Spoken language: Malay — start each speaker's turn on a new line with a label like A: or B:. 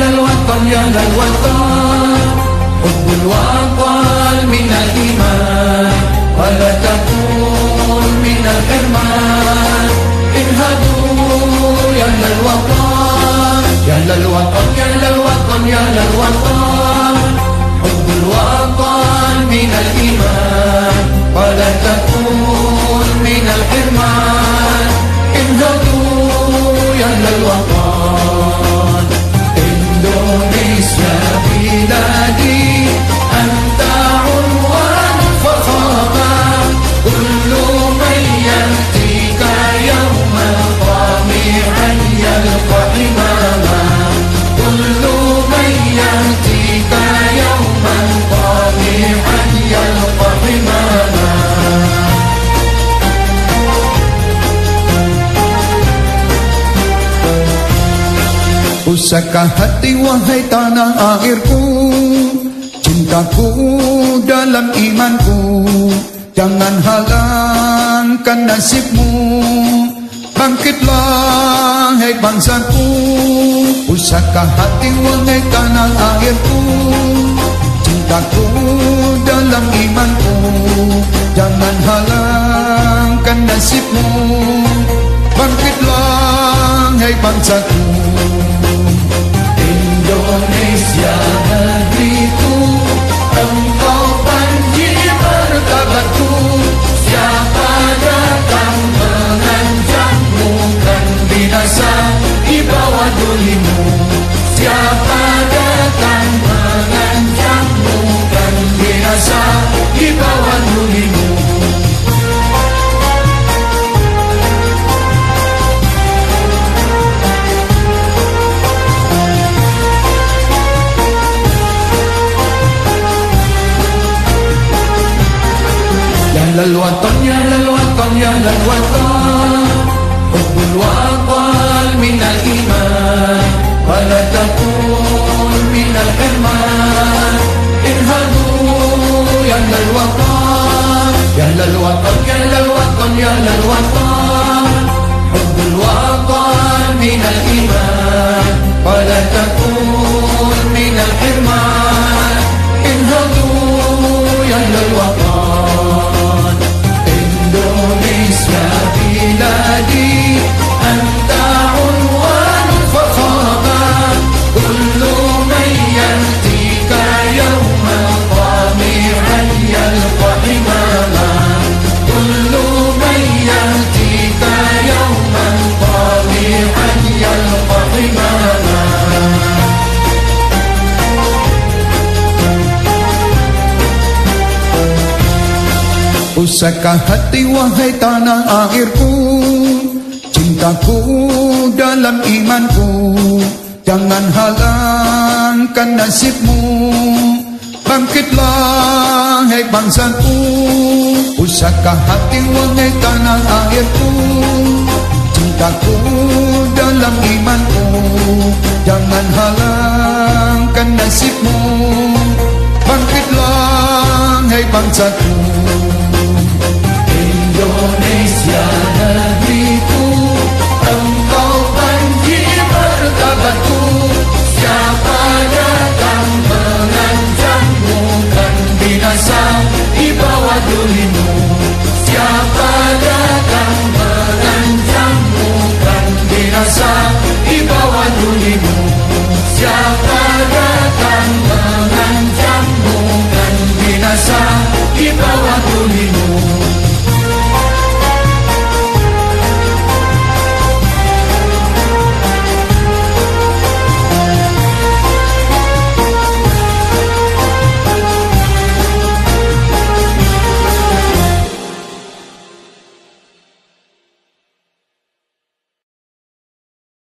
A: يا للوطن يا للوطن. يا للوطن حب الوطن من الإيمان. ولا تكون من الحرمان. انهدوا يا للوطن. يا للوطن يا للوطن يا للوطن. حب الوطن من الإيمان. ولا تكون من الحرمان. انهدوا يا للوطن. كل من يأتيك يوما طامعا يلقى حماما
B: Usahkah hati wahai tanah airku Cintaku dalam imanku Jangan halangkan nasibmu Bangkitlah hai bangsaku Usahkah hati wahai tanah airku Cintaku dalam imanku
A: للوطن يا للوطن يا للوطن حب الوطن من الإيمان. ولا تكون من الحرمان انهضوا يا للوطن يا للوطن يا للوطن يا للوطن حب الوطن من الإيمان ولا تكون
B: Usahkah hati wahai tanah airku Cintaku dalam imanku. Jangan halangkan nasibmu. Bangkitlah hai bangsaku. Usahkah hati wahai tanah airku Cintaku dalam imanku. Jangan halangkan nasibmu. Bangkitlah hai bangsaku